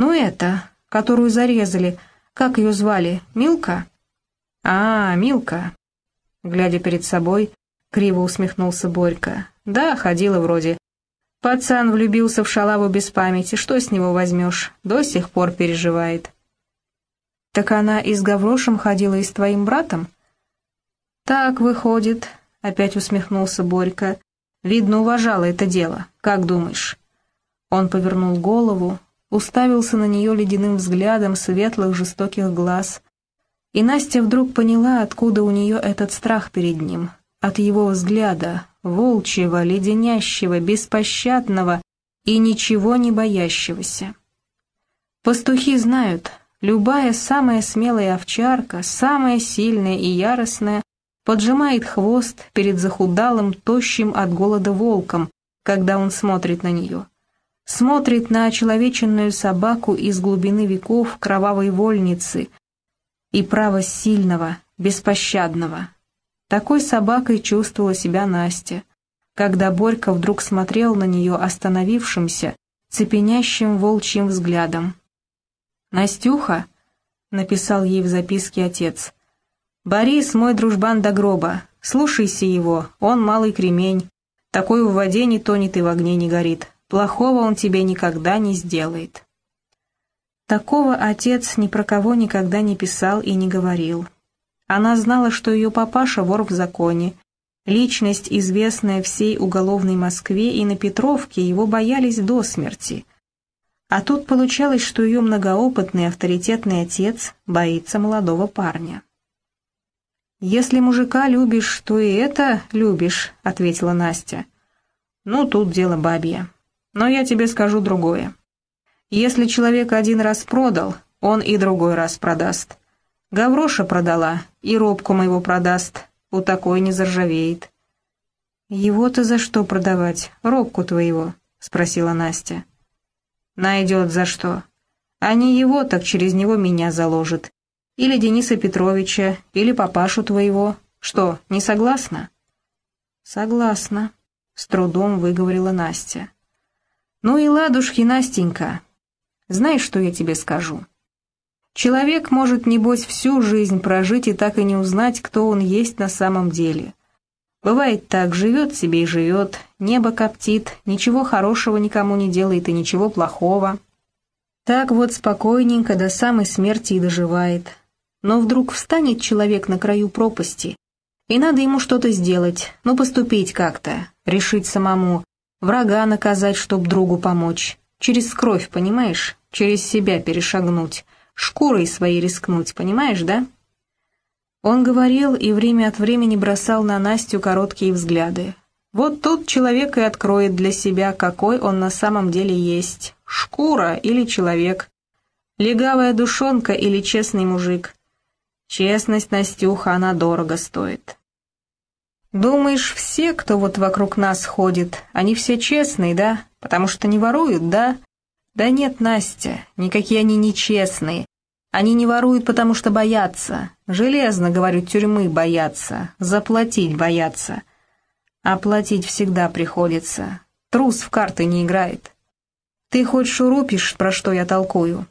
«Ну это, которую зарезали, как ее звали, Милка?» «А, Милка», — глядя перед собой, криво усмехнулся Борька. «Да, ходила вроде. Пацан влюбился в шалаву без памяти, что с него возьмешь, до сих пор переживает». «Так она и с Гаврошем ходила и с твоим братом?» «Так выходит», — опять усмехнулся Борька. «Видно, уважала это дело. Как думаешь?» Он повернул голову, уставился на нее ледяным взглядом светлых жестоких глаз. И Настя вдруг поняла, откуда у нее этот страх перед ним. От его взгляда, волчьего, леденящего, беспощадного и ничего не боящегося. Пастухи знают, любая самая смелая овчарка, самая сильная и яростная, поджимает хвост перед захудалым, тощим от голода волком, когда он смотрит на нее. Смотрит на очеловеченную собаку из глубины веков кровавой вольницы и право сильного, беспощадного. Такой собакой чувствовала себя Настя, когда Борька вдруг смотрел на нее остановившимся, цепенящим волчьим взглядом. «Настюха», — написал ей в записке отец, — «Борис мой дружбан до гроба, слушайся его, он малый кремень, такой в воде не тонет и в огне не горит, плохого он тебе никогда не сделает». Такого отец ни про кого никогда не писал и не говорил. Она знала, что ее папаша вор в законе, личность, известная всей уголовной Москве, и на Петровке его боялись до смерти. А тут получалось, что ее многоопытный авторитетный отец боится молодого парня. «Если мужика любишь, то и это любишь», — ответила Настя. «Ну, тут дело бабье. Но я тебе скажу другое. Если человек один раз продал, он и другой раз продаст. Гавроша продала, и робку моего продаст, у такой не заржавеет». «Его-то за что продавать, робку твоего?» — спросила Настя. «Найдет за что. А не его, так через него меня заложит. Или Дениса Петровича, или папашу твоего. Что, не согласна?» «Согласна», — с трудом выговорила Настя. «Ну и ладушки, Настенька. Знаешь, что я тебе скажу? Человек может, небось, всю жизнь прожить и так и не узнать, кто он есть на самом деле. Бывает так, живет себе и живет, небо коптит, ничего хорошего никому не делает и ничего плохого. Так вот спокойненько до самой смерти и доживает, но вдруг встанет человек на краю пропасти, и надо ему что-то сделать, ну поступить как-то, решить самому, врага наказать, чтоб другу помочь. Через кровь, понимаешь? Через себя перешагнуть, шкурой своей рискнуть, понимаешь, да? Он говорил и время от времени бросал на Настю короткие взгляды. Вот тут человек и откроет для себя, какой он на самом деле есть. Шкура или человек. Легавая душонка или честный мужик. Честность, Настюха, она дорого стоит. Думаешь, все, кто вот вокруг нас ходит, они все честные, да? Потому что не воруют, да? Да нет, Настя, никакие они не честные. Они не воруют, потому что боятся. Железно, говорю, тюрьмы боятся. Заплатить боятся. А платить всегда приходится. Трус в карты не играет. Ты хоть шурупишь, про что я толкую?»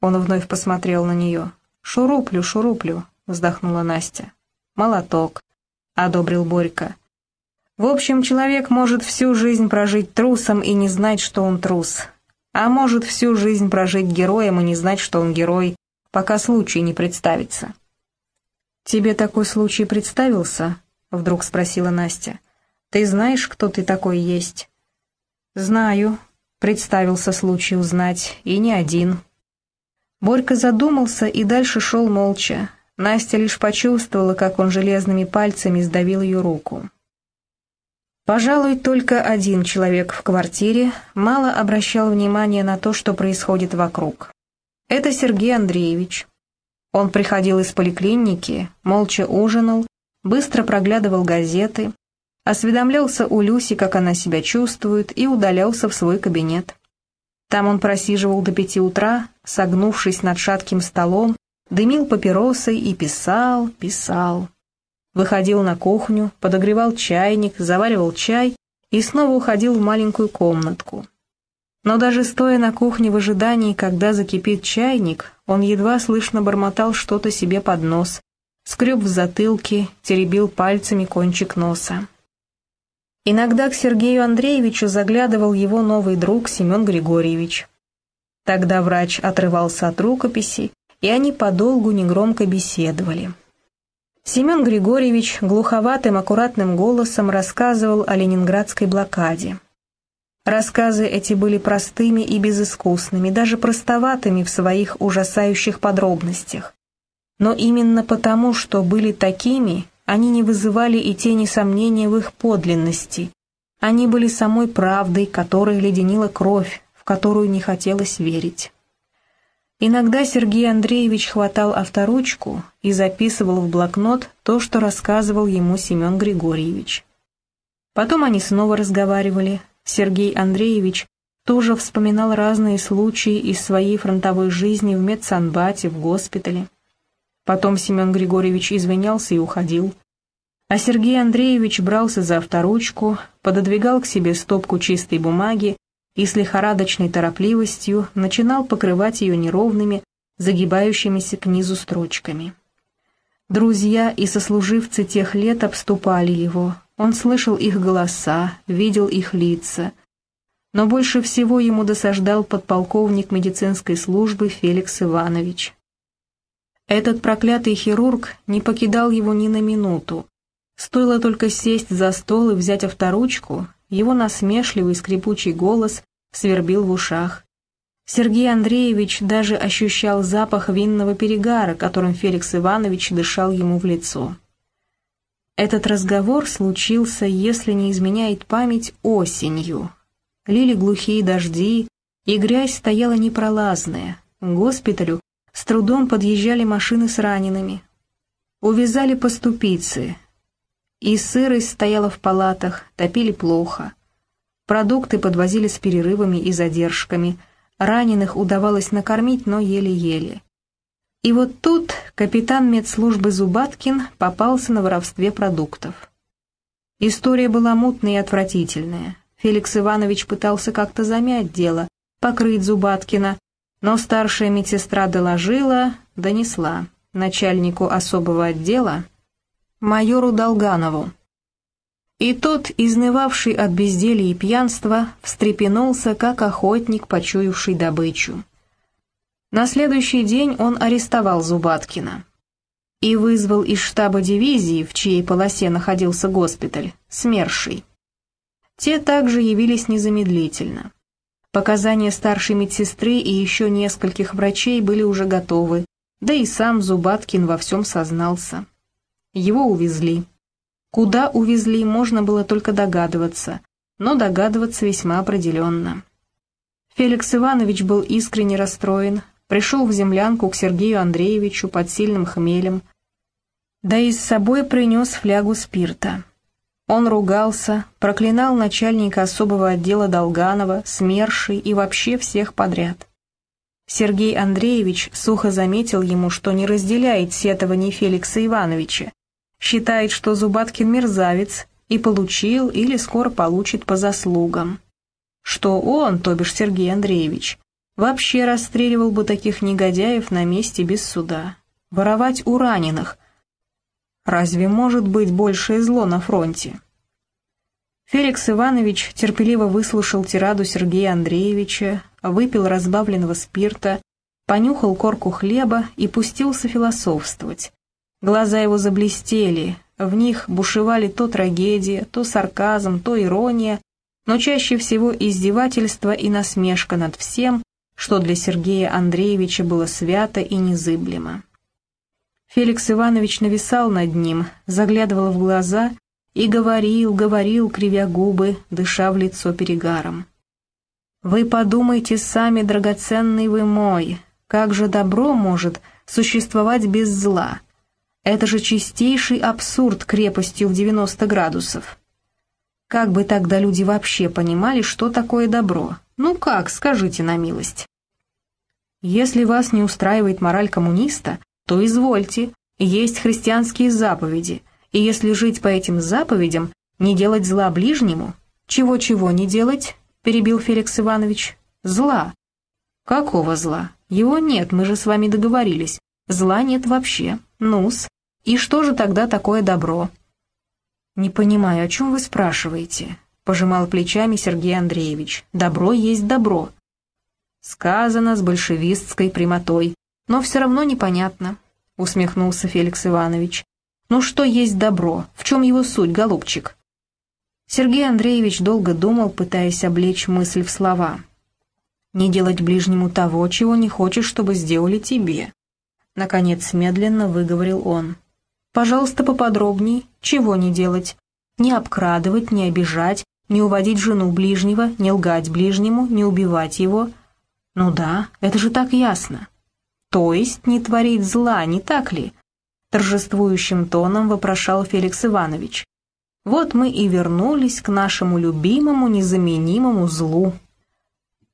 Он вновь посмотрел на нее. «Шуруплю, шуруплю», — вздохнула Настя. «Молоток», — одобрил Борька. «В общем, человек может всю жизнь прожить трусом и не знать, что он трус. А может всю жизнь прожить героем и не знать, что он герой, пока случай не представится». «Тебе такой случай представился?» — вдруг спросила Настя. «Ты знаешь, кто ты такой есть?» «Знаю», — представился случай узнать, и не один. Борька задумался и дальше шел молча. Настя лишь почувствовала, как он железными пальцами сдавил ее руку. Пожалуй, только один человек в квартире мало обращал внимания на то, что происходит вокруг. Это Сергей Андреевич. Он приходил из поликлиники, молча ужинал, быстро проглядывал газеты, осведомлялся у Люси, как она себя чувствует, и удалялся в свой кабинет. Там он просиживал до пяти утра, согнувшись над шатким столом, дымил папиросой и писал, писал. Выходил на кухню, подогревал чайник, заваривал чай и снова уходил в маленькую комнатку. Но даже стоя на кухне в ожидании, когда закипит чайник, он едва слышно бормотал что-то себе под нос, скреб в затылке, теребил пальцами кончик носа. Иногда к Сергею Андреевичу заглядывал его новый друг Семен Григорьевич. Тогда врач отрывался от рукописи, и они подолгу негромко беседовали. Семен Григорьевич глуховатым аккуратным голосом рассказывал о ленинградской блокаде. Рассказы эти были простыми и безыскусными, даже простоватыми в своих ужасающих подробностях. Но именно потому, что были такими, они не вызывали и тени сомнения в их подлинности. Они были самой правдой, которая леденила кровь, в которую не хотелось верить. Иногда Сергей Андреевич хватал авторучку и записывал в блокнот то, что рассказывал ему Семен Григорьевич. Потом они снова разговаривали, Сергей Андреевич тоже вспоминал разные случаи из своей фронтовой жизни в медсанбате, в госпитале. Потом Семен Григорьевич извинялся и уходил. А Сергей Андреевич брался за авторучку, пододвигал к себе стопку чистой бумаги и с лихорадочной торопливостью начинал покрывать ее неровными, загибающимися к низу строчками. Друзья и сослуживцы тех лет обступали его, он слышал их голоса, видел их лица. Но больше всего ему досаждал подполковник медицинской службы Феликс Иванович. Этот проклятый хирург не покидал его ни на минуту. Стоило только сесть за стол и взять авторучку, его насмешливый скрипучий голос свербил в ушах. Сергей Андреевич даже ощущал запах винного перегара, которым Феликс Иванович дышал ему в лицо. Этот разговор случился, если не изменяет память, осенью. Лили глухие дожди, и грязь стояла непролазная. К госпиталю с трудом подъезжали машины с ранеными. Увязали по ступице. И сырость стояла в палатах, топили плохо. Продукты подвозили с перерывами и задержками. Раненых удавалось накормить, но еле-еле. И вот тут капитан медслужбы Зубаткин попался на воровстве продуктов. История была мутная и отвратительная. Феликс Иванович пытался как-то замять дело, покрыть Зубаткина, но старшая медсестра доложила, донесла начальнику особого отдела, майору Долганову. И тот, изнывавший от безделья и пьянства, встрепенулся, как охотник, почуявший добычу. На следующий день он арестовал Зубаткина и вызвал из штаба дивизии, в чьей полосе находился госпиталь, СМЕРШей. Те также явились незамедлительно. Показания старшей медсестры и еще нескольких врачей были уже готовы, да и сам Зубаткин во всем сознался. Его увезли. Куда увезли, можно было только догадываться, но догадываться весьма определенно. Феликс Иванович был искренне расстроен, пришел в землянку к Сергею Андреевичу под сильным хмелем, да и с собой принес флягу спирта. Он ругался, проклинал начальника особого отдела Долганова, СМЕРШей и вообще всех подряд. Сергей Андреевич сухо заметил ему, что не разделяет сетований Феликса Ивановича, считает, что Зубаткин мерзавец и получил или скоро получит по заслугам. Что он, то бишь Сергей Андреевич, Вообще расстреливал бы таких негодяев на месте без суда. Воровать у раненых. Разве может быть большее зло на фронте? Феликс Иванович терпеливо выслушал тираду Сергея Андреевича, выпил разбавленного спирта, понюхал корку хлеба и пустился философствовать. Глаза его заблестели, в них бушевали то трагедия, то сарказм, то ирония, но чаще всего издевательство и насмешка над всем, что для Сергея Андреевича было свято и незыблемо. Феликс Иванович нависал над ним, заглядывал в глаза и говорил, говорил, кривя губы, дыша в лицо перегаром. «Вы подумайте сами, драгоценный вы мой, как же добро может существовать без зла? Это же чистейший абсурд крепостью в 90 градусов. Как бы тогда люди вообще понимали, что такое добро? Ну как, скажите на милость?» Если вас не устраивает мораль коммуниста, то извольте, есть христианские заповеди, и если жить по этим заповедям, не делать зла ближнему, чего-чего не делать, перебил Феликс Иванович, Зла. Какого зла? Его нет, мы же с вами договорились. Зла нет вообще. Нус. И что же тогда такое добро? Не понимаю, о чем вы спрашиваете? Пожимал плечами Сергей Андреевич. Добро есть добро. Сказано с большевистской прямотой, но все равно непонятно, усмехнулся Феликс Иванович. Ну что есть добро? В чем его суть, голубчик? Сергей Андреевич долго думал, пытаясь облечь мысль в слова. «Не делать ближнему того, чего не хочешь, чтобы сделали тебе», — наконец медленно выговорил он. «Пожалуйста, поподробней, чего не делать? Не обкрадывать, не обижать, не уводить жену ближнего, не лгать ближнему, не убивать его. Ну да, это же так ясно. То есть не творить зла, не так ли?» Торжествующим тоном вопрошал Феликс Иванович. Вот мы и вернулись к нашему любимому, незаменимому злу.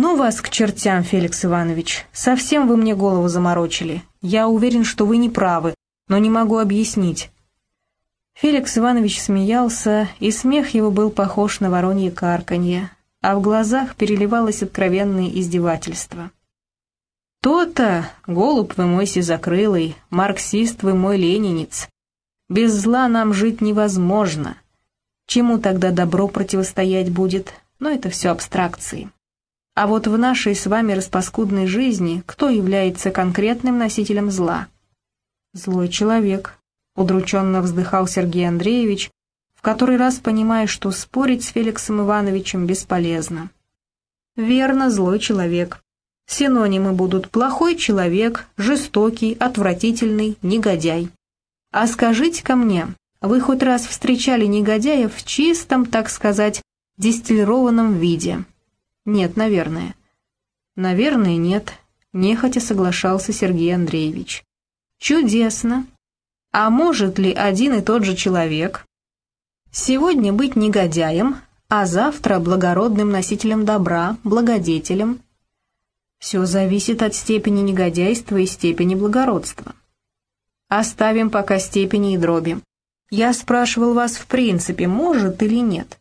«Ну вас к чертям, Феликс Иванович, совсем вы мне голову заморочили. Я уверен, что вы не правы, но не могу объяснить». Феликс Иванович смеялся, и смех его был похож на воронье карканье, а в глазах переливалось откровенное издевательство. «То-то, голубь вы мой сизокрылый, марксист вы мой ленинец. Без зла нам жить невозможно. Чему тогда добро противостоять будет? Но это все абстракции. А вот в нашей с вами распаскудной жизни кто является конкретным носителем зла? Злой человек, удрученно вздыхал Сергей Андреевич, в который раз понимая, что спорить с Феликсом Ивановичем бесполезно. Верно, злой человек. Синонимы будут плохой человек, жестокий, отвратительный, негодяй. А скажите-ка мне, вы хоть раз встречали негодяев в чистом, так сказать, дистиллированном виде? Нет, наверное. Наверное, нет, нехотя соглашался Сергей Андреевич. Чудесно. А может ли один и тот же человек сегодня быть негодяем, а завтра благородным носителем добра, благодетелем? Все зависит от степени негодяйства и степени благородства. Оставим пока степени и дроби. Я спрашивал вас в принципе, может или нет.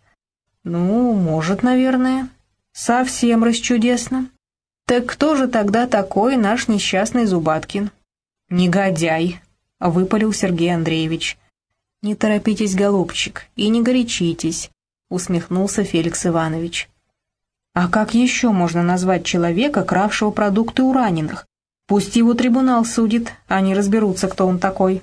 Ну, может, наверное. Совсем расчудесно. Так кто же тогда такой наш несчастный Зубаткин? Негодяй, выпалил Сергей Андреевич. Не торопитесь, голубчик, и не горячитесь, усмехнулся Феликс Иванович. А как еще можно назвать человека, кравшего продукты у раненых? Пусть его трибунал судит, они разберутся, кто он такой.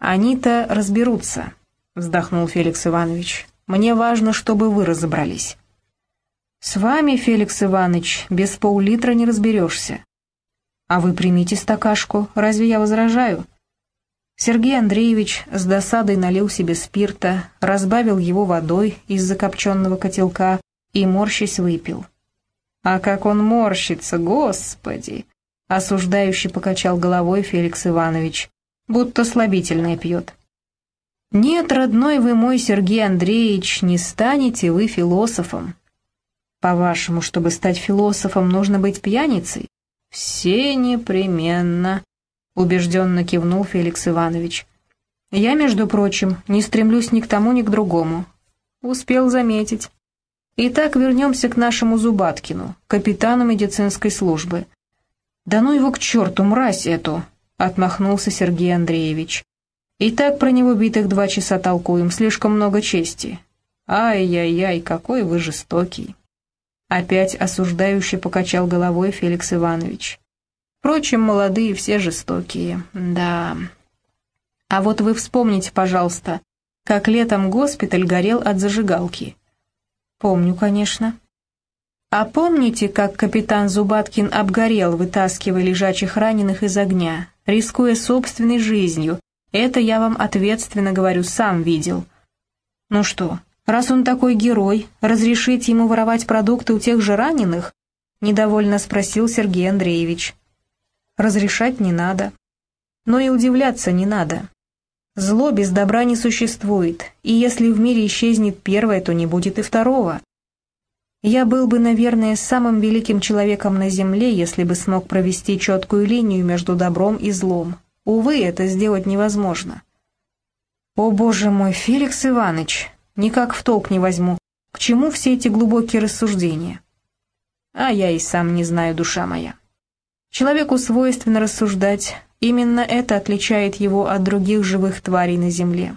«Они-то разберутся», — вздохнул Феликс Иванович. «Мне важно, чтобы вы разобрались». «С вами, Феликс Иванович, без пол-литра не разберешься». «А вы примите стакашку, разве я возражаю?» Сергей Андреевич с досадой налил себе спирта, разбавил его водой из закопченного котелка и, морщись, выпил. «А как он морщится, господи!» — осуждающе покачал головой Феликс Иванович будто слабительное пьет. «Нет, родной вы мой Сергей Андреевич, не станете вы философом». «По-вашему, чтобы стать философом, нужно быть пьяницей?» «Все непременно», — убежденно кивнул Феликс Иванович. «Я, между прочим, не стремлюсь ни к тому, ни к другому». Успел заметить. Итак, вернемся к нашему Зубаткину, капитану медицинской службы. Да ну его к черту, мразь эту, отмахнулся Сергей Андреевич. «И так про него битых два часа толкуем, слишком много чести. Ай-яй-яй, какой вы жестокий!» Опять осуждающе покачал головой Феликс Иванович. Впрочем, молодые все жестокие, да. А вот вы вспомните, пожалуйста, как летом госпиталь горел от зажигалки. Помню, конечно. А помните, как капитан Зубаткин обгорел, вытаскивая лежачих раненых из огня, рискуя собственной жизнью. Это я вам ответственно говорю, сам видел. Ну что, раз он такой герой, разрешите ему воровать продукты у тех же раненых? Недовольно спросил Сергей Андреевич. Разрешать не надо. Но и удивляться не надо. Зло без добра не существует, и если в мире исчезнет первое, то не будет и второго. Я был бы, наверное, самым великим человеком на Земле, если бы смог провести четкую линию между добром и злом. Увы, это сделать невозможно. О, боже мой, Феликс Иванович, никак в толк не возьму. К чему все эти глубокие рассуждения? А я и сам не знаю, душа моя. Человеку свойственно рассуждать, именно это отличает его от других живых тварей на земле.